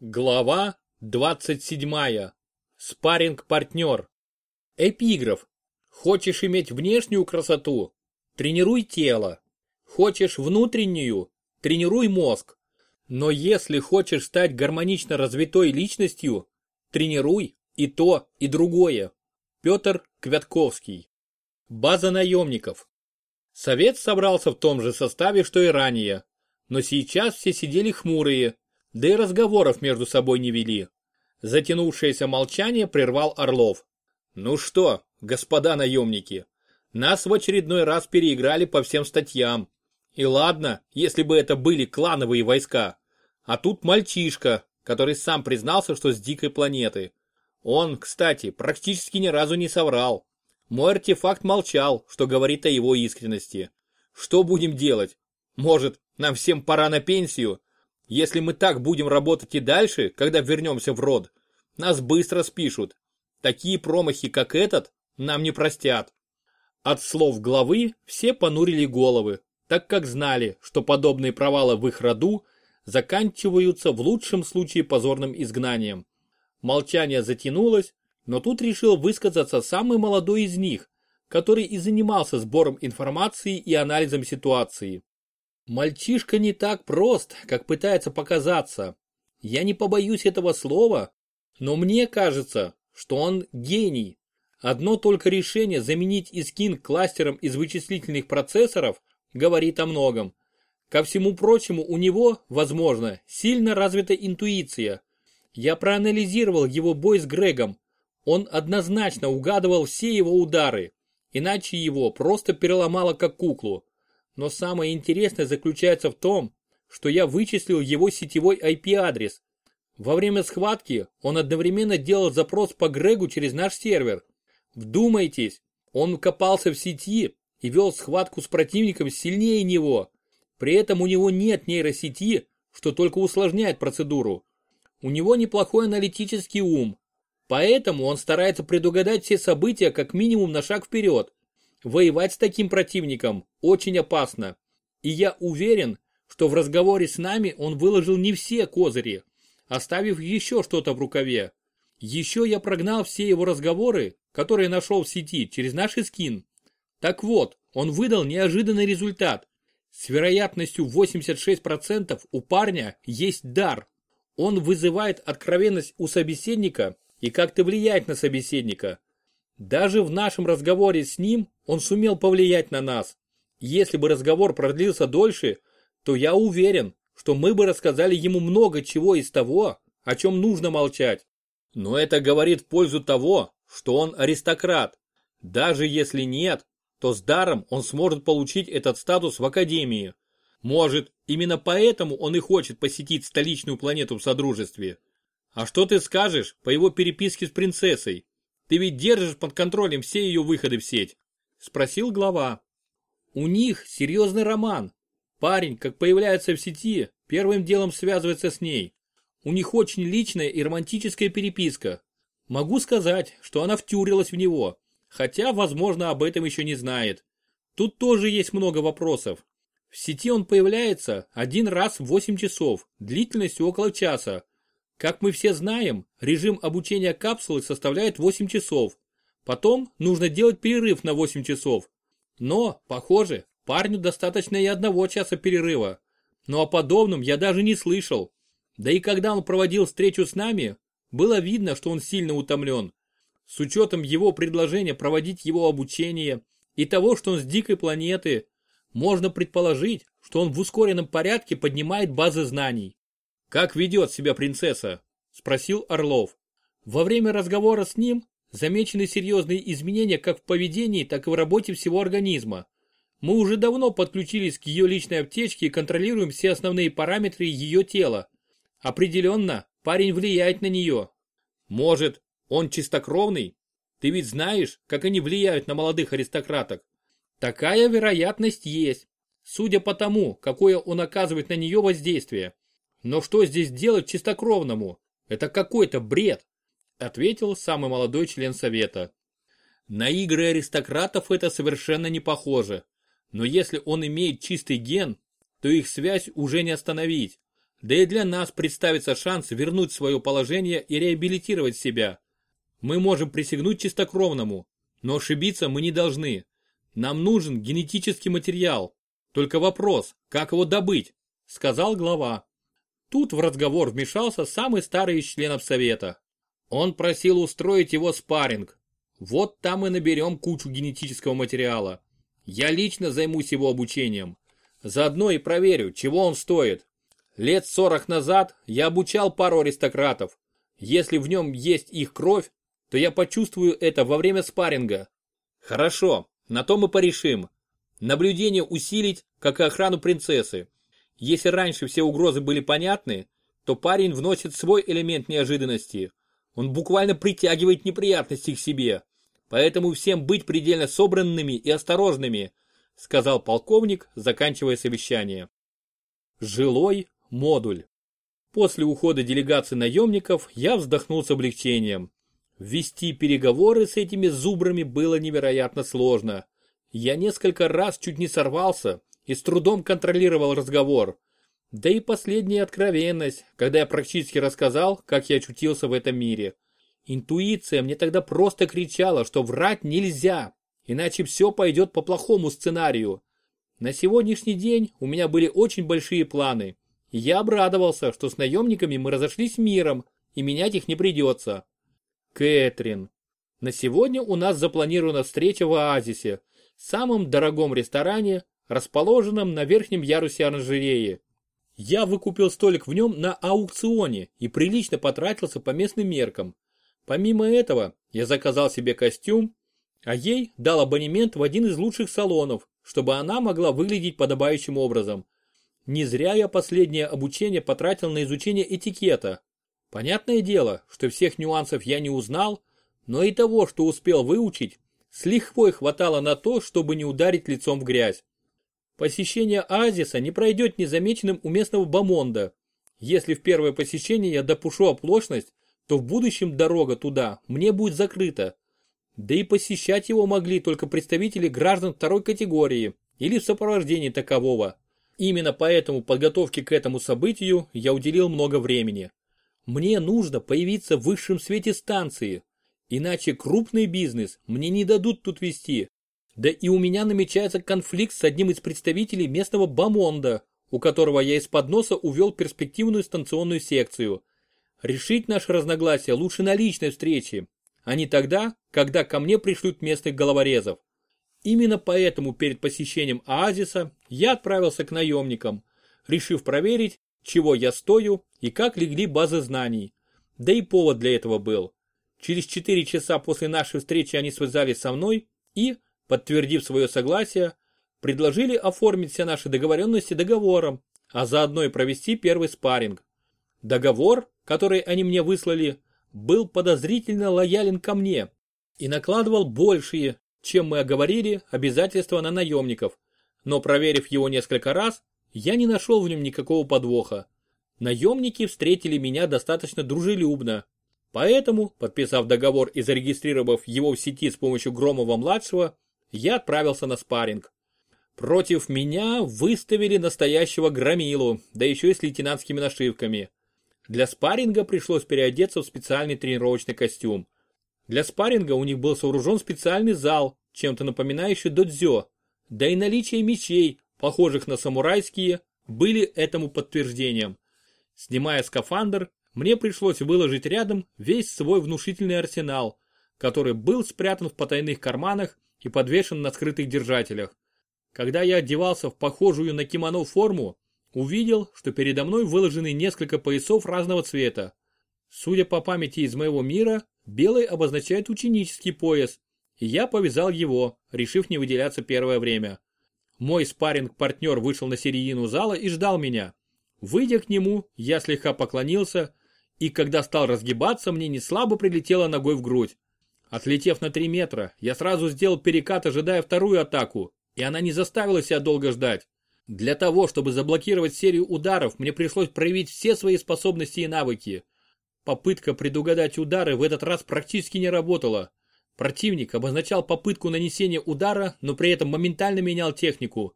Глава 27. Спарринг-партнер. Эпиграф. Хочешь иметь внешнюю красоту? Тренируй тело. Хочешь внутреннюю? Тренируй мозг. Но если хочешь стать гармонично развитой личностью, тренируй и то, и другое. Петр Квятковский. База наемников. Совет собрался в том же составе, что и ранее. Но сейчас все сидели хмурые, да и разговоров между собой не вели. Затянувшееся молчание прервал Орлов. «Ну что, господа наемники, нас в очередной раз переиграли по всем статьям. И ладно, если бы это были клановые войска. А тут мальчишка, который сам признался, что с дикой планеты. Он, кстати, практически ни разу не соврал. Мой артефакт молчал, что говорит о его искренности. Что будем делать? Может, нам всем пора на пенсию, если мы так будем работать и дальше, когда вернемся в род, нас быстро спишут. Такие промахи, как этот, нам не простят. От слов главы все понурили головы, так как знали, что подобные провалы в их роду заканчиваются в лучшем случае позорным изгнанием. Молчание затянулось, но тут решил высказаться самый молодой из них, который и занимался сбором информации и анализом ситуации. Мальчишка не так прост, как пытается показаться. Я не побоюсь этого слова, но мне кажется, что он гений. Одно только решение заменить Искин кластером из вычислительных процессоров говорит о многом. Ко всему прочему у него, возможно, сильно развита интуиция. Я проанализировал его бой с Грегом. Он однозначно угадывал все его удары, иначе его просто переломало как куклу. Но самое интересное заключается в том, что я вычислил его сетевой IP-адрес. Во время схватки он одновременно делал запрос по Грегу через наш сервер. Вдумайтесь, он копался в сети и вел схватку с противником сильнее него. При этом у него нет нейросети, что только усложняет процедуру. У него неплохой аналитический ум, поэтому он старается предугадать все события как минимум на шаг вперед. Воевать с таким противником очень опасно. И я уверен, что в разговоре с нами он выложил не все козыри, оставив еще что-то в рукаве. Еще я прогнал все его разговоры, которые нашел в сети через наш скин. Так вот, он выдал неожиданный результат. С вероятностью 86% у парня есть дар. Он вызывает откровенность у собеседника и как-то влияет на собеседника. Даже в нашем разговоре с ним он сумел повлиять на нас. Если бы разговор продлился дольше, то я уверен, что мы бы рассказали ему много чего из того, о чем нужно молчать. Но это говорит в пользу того, что он аристократ. Даже если нет, то с даром он сможет получить этот статус в Академии. Может, именно поэтому он и хочет посетить столичную планету в Содружестве. А что ты скажешь по его переписке с принцессой? Ты ведь держишь под контролем все ее выходы в сеть?» Спросил глава. «У них серьезный роман. Парень, как появляется в сети, первым делом связывается с ней. У них очень личная и романтическая переписка. Могу сказать, что она втюрилась в него, хотя, возможно, об этом еще не знает. Тут тоже есть много вопросов. В сети он появляется один раз в 8 часов, длительностью около часа, как мы все знаем, режим обучения капсулы составляет 8 часов. Потом нужно делать перерыв на 8 часов. Но, похоже, парню достаточно и одного часа перерыва. Но о подобном я даже не слышал. Да и когда он проводил встречу с нами, было видно, что он сильно утомлен. С учетом его предложения проводить его обучение и того, что он с дикой планеты, можно предположить, что он в ускоренном порядке поднимает базы знаний. «Как ведет себя принцесса?» – спросил Орлов. Во время разговора с ним замечены серьезные изменения как в поведении, так и в работе всего организма. Мы уже давно подключились к ее личной аптечке и контролируем все основные параметры ее тела. Определенно, парень влияет на нее. Может, он чистокровный? Ты ведь знаешь, как они влияют на молодых аристократок. Такая вероятность есть, судя по тому, какое он оказывает на нее воздействие. Но что здесь делать чистокровному? Это какой-то бред, ответил самый молодой член совета. На игры аристократов это совершенно не похоже. Но если он имеет чистый ген, то их связь уже не остановить. Да и для нас представится шанс вернуть свое положение и реабилитировать себя. Мы можем присягнуть чистокровному, но ошибиться мы не должны. Нам нужен генетический материал. Только вопрос, как его добыть, сказал глава. Тут в разговор вмешался самый старый из членов совета. Он просил устроить его спарринг. Вот там и наберем кучу генетического материала. Я лично займусь его обучением. Заодно и проверю, чего он стоит. Лет сорок назад я обучал пару аристократов. Если в нем есть их кровь, то я почувствую это во время спарринга. Хорошо, на то мы порешим. Наблюдение усилить, как и охрану принцессы. Если раньше все угрозы были понятны, то парень вносит свой элемент неожиданности. Он буквально притягивает неприятности к себе. Поэтому всем быть предельно собранными и осторожными, сказал полковник, заканчивая совещание. Жилой модуль. После ухода делегации наемников я вздохнул с облегчением. Вести переговоры с этими зубрами было невероятно сложно. Я несколько раз чуть не сорвался и с трудом контролировал разговор. Да и последняя откровенность, когда я практически рассказал, как я очутился в этом мире. Интуиция мне тогда просто кричала, что врать нельзя, иначе все пойдет по плохому сценарию. На сегодняшний день у меня были очень большие планы. И я обрадовался, что с наемниками мы разошлись миром, и менять их не придется. Кэтрин. На сегодня у нас запланирована встреча в Оазисе, самом дорогом ресторане, расположенном на верхнем ярусе оранжереи. Я выкупил столик в нем на аукционе и прилично потратился по местным меркам. Помимо этого, я заказал себе костюм, а ей дал абонемент в один из лучших салонов, чтобы она могла выглядеть подобающим образом. Не зря я последнее обучение потратил на изучение этикета, Понятное дело, что всех нюансов я не узнал, но и того, что успел выучить, с лихвой хватало на то, чтобы не ударить лицом в грязь. Посещение оазиса не пройдет незамеченным у местного бомонда. Если в первое посещение я допушу оплошность, то в будущем дорога туда мне будет закрыта. Да и посещать его могли только представители граждан второй категории или в сопровождении такового. Именно поэтому подготовке к этому событию я уделил много времени. Мне нужно появиться в высшем свете станции, иначе крупный бизнес мне не дадут тут вести. Да и у меня намечается конфликт с одним из представителей местного бомонда, у которого я из-под носа увел перспективную станционную секцию. Решить наши разногласия лучше на личной встрече, а не тогда, когда ко мне пришлют местных головорезов. Именно поэтому перед посещением оазиса я отправился к наемникам, решив проверить, чего я стою и как легли базы знаний. Да и повод для этого был. Через 4 часа после нашей встречи они связались со мной и, подтвердив свое согласие, предложили оформить все наши договоренности договором, а заодно и провести первый спарринг. Договор, который они мне выслали, был подозрительно лоялен ко мне и накладывал большие, чем мы оговорили, обязательства на наемников. Но проверив его несколько раз, я не нашел в нем никакого подвоха. Наемники встретили меня достаточно дружелюбно. Поэтому, подписав договор и зарегистрировав его в сети с помощью Громова-младшего, я отправился на спарринг. Против меня выставили настоящего громилу, да еще и с лейтенантскими нашивками. Для спарринга пришлось переодеться в специальный тренировочный костюм. Для спарринга у них был сооружен специальный зал, чем-то напоминающий додзё, да и наличие мечей, похожих на самурайские, были этому подтверждением. Снимая скафандр, мне пришлось выложить рядом весь свой внушительный арсенал, который был спрятан в потайных карманах и подвешен на скрытых держателях. Когда я одевался в похожую на кимоно форму, увидел, что передо мной выложены несколько поясов разного цвета. Судя по памяти из моего мира, белый обозначает ученический пояс, и я повязал его, решив не выделяться первое время. Мой спарринг-партнер вышел на середину зала и ждал меня. Выйдя к нему, я слегка поклонился, и когда стал разгибаться, мне не слабо прилетело ногой в грудь. Отлетев на 3 метра, я сразу сделал перекат, ожидая вторую атаку, и она не заставила себя долго ждать. Для того, чтобы заблокировать серию ударов, мне пришлось проявить все свои способности и навыки. Попытка предугадать удары в этот раз практически не работала. Противник обозначал попытку нанесения удара, но при этом моментально менял технику.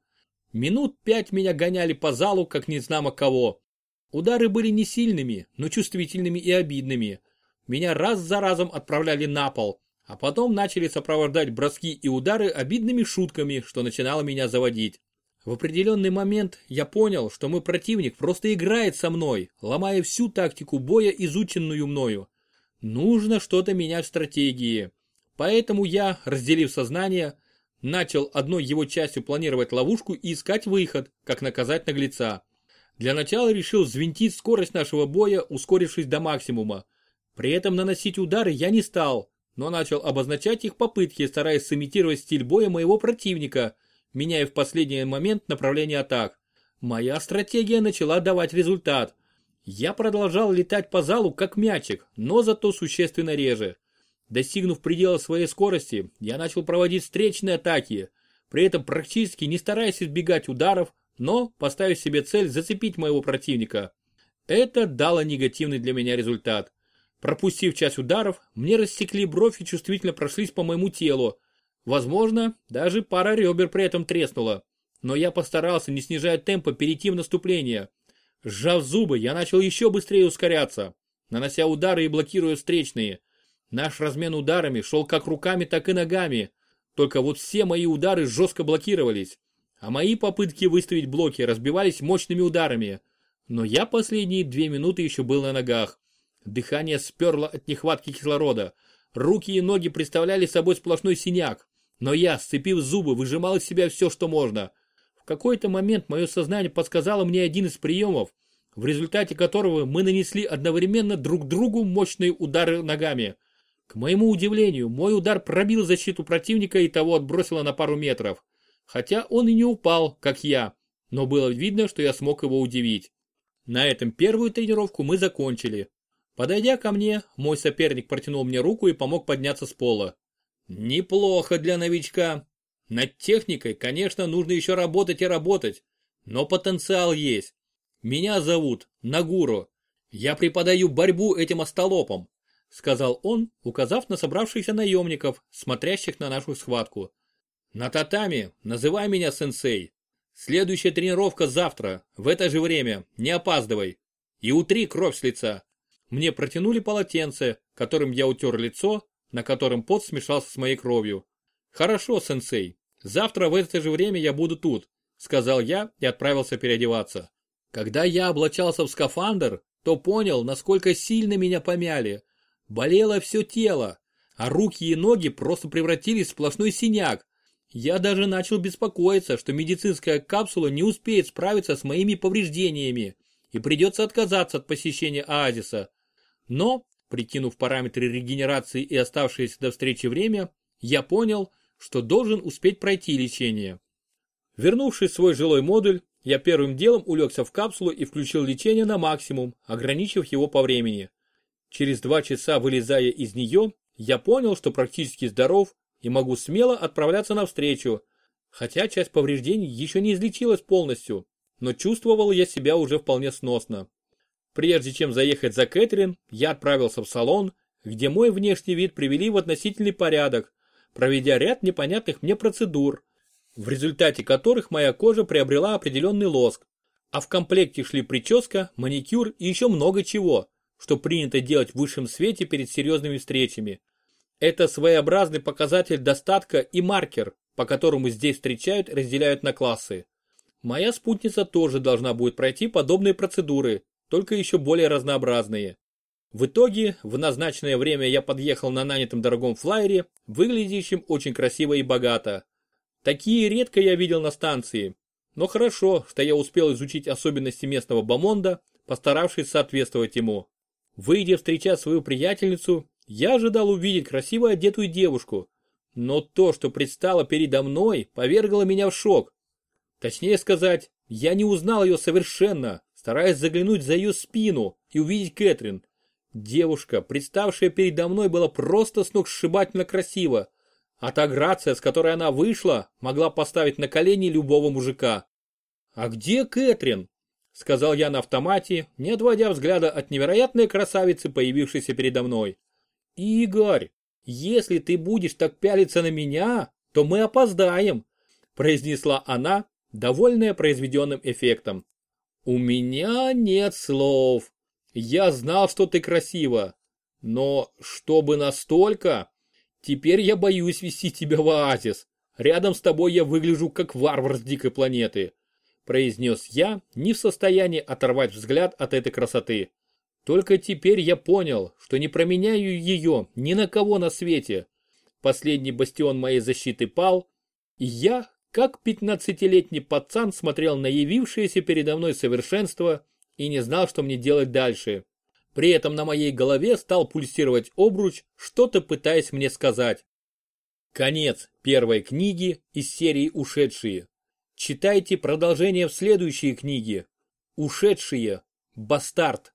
Минут пять меня гоняли по залу, как незнамо кого. Удары были не сильными, но чувствительными и обидными. Меня раз за разом отправляли на пол, а потом начали сопровождать броски и удары обидными шутками, что начинало меня заводить. В определенный момент я понял, что мой противник просто играет со мной, ломая всю тактику боя, изученную мною. Нужно что-то менять в стратегии. Поэтому я, разделив сознание, начал одной его частью планировать ловушку и искать выход, как наказать наглеца. Для начала решил взвинтить скорость нашего боя, ускорившись до максимума. При этом наносить удары я не стал, но начал обозначать их попытки, стараясь сымитировать стиль боя моего противника, меняя в последний момент направление атак. Моя стратегия начала давать результат. Я продолжал летать по залу как мячик, но зато существенно реже. Достигнув предела своей скорости, я начал проводить встречные атаки, при этом практически не стараясь избегать ударов, но поставив себе цель зацепить моего противника. Это дало негативный для меня результат. Пропустив часть ударов, мне рассекли бровь и чувствительно прошлись по моему телу. Возможно, даже пара ребер при этом треснула. Но я постарался, не снижая темпа, перейти в наступление. Сжав зубы, я начал еще быстрее ускоряться, нанося удары и блокируя встречные. Наш размен ударами шел как руками, так и ногами. Только вот все мои удары жестко блокировались. А мои попытки выставить блоки разбивались мощными ударами. Но я последние две минуты еще был на ногах. Дыхание сперло от нехватки кислорода. Руки и ноги представляли собой сплошной синяк. Но я, сцепив зубы, выжимал из себя все, что можно. В какой-то момент мое сознание подсказало мне один из приемов, в результате которого мы нанесли одновременно друг другу мощные удары ногами. К моему удивлению, мой удар пробил защиту противника и того отбросило на пару метров. Хотя он и не упал, как я, но было видно, что я смог его удивить. На этом первую тренировку мы закончили. Подойдя ко мне, мой соперник протянул мне руку и помог подняться с пола. Неплохо для новичка. Над техникой, конечно, нужно еще работать и работать, но потенциал есть. Меня зовут Нагуру. Я преподаю борьбу этим остолопам, сказал он, указав на собравшихся наемников, смотрящих на нашу схватку. На татами называй меня сенсей. Следующая тренировка завтра, в это же время, не опаздывай. И утри кровь с лица. Мне протянули полотенце, которым я утер лицо, на котором пот смешался с моей кровью. «Хорошо, сенсей, завтра в это же время я буду тут», сказал я и отправился переодеваться. Когда я облачался в скафандр, то понял, насколько сильно меня помяли. Болело все тело, а руки и ноги просто превратились в сплошной синяк. Я даже начал беспокоиться, что медицинская капсула не успеет справиться с моими повреждениями и придется отказаться от посещения оазиса. Но, прикинув параметры регенерации и оставшееся до встречи время, я понял, что должен успеть пройти лечение. Вернувшись в свой жилой модуль, я первым делом улегся в капсулу и включил лечение на максимум, ограничив его по времени. Через два часа вылезая из нее, я понял, что практически здоров и могу смело отправляться навстречу, хотя часть повреждений еще не излечилась полностью, но чувствовал я себя уже вполне сносно. Прежде чем заехать за Кэтрин, я отправился в салон, где мой внешний вид привели в относительный порядок, проведя ряд непонятных мне процедур, в результате которых моя кожа приобрела определенный лоск, а в комплекте шли прическа, маникюр и еще много чего, что принято делать в высшем свете перед серьезными встречами. Это своеобразный показатель достатка и маркер, по которому здесь встречают разделяют на классы. Моя спутница тоже должна будет пройти подобные процедуры, только еще более разнообразные. В итоге, в назначенное время я подъехал на нанятом дорогом флайере, выглядящем очень красиво и богато. Такие редко я видел на станции, но хорошо, что я успел изучить особенности местного бомонда, постаравшись соответствовать ему. Выйдя встречать свою приятельницу, я ожидал увидеть красиво одетую девушку, но то, что предстало передо мной, повергло меня в шок. Точнее сказать, я не узнал ее совершенно, стараясь заглянуть за ее спину и увидеть Кэтрин. Девушка, представшая передо мной, была просто сногсшибательно красива, а та грация, с которой она вышла, могла поставить на колени любого мужика. «А где Кэтрин?» — сказал я на автомате, не отводя взгляда от невероятной красавицы, появившейся передо мной. «Игорь, если ты будешь так пялиться на меня, то мы опоздаем», — произнесла она, довольная произведенным эффектом. У меня нет слов. Я знал, что ты красива. Но чтобы настолько... Теперь я боюсь вести тебя в оазис. Рядом с тобой я выгляжу как варвар с дикой планеты. Произнес я, не в состоянии оторвать взгляд от этой красоты. Только теперь я понял, что не променяю ее ни на кого на свете. Последний бастион моей защиты пал, и я, как пятнадцатилетний пацан, смотрел на явившееся передо мной совершенство и не знал, что мне делать дальше. При этом на моей голове стал пульсировать обруч, что-то пытаясь мне сказать. Конец первой книги из серии «Ушедшие». Читайте продолжение в следующей книге. «Ушедшие. Бастард».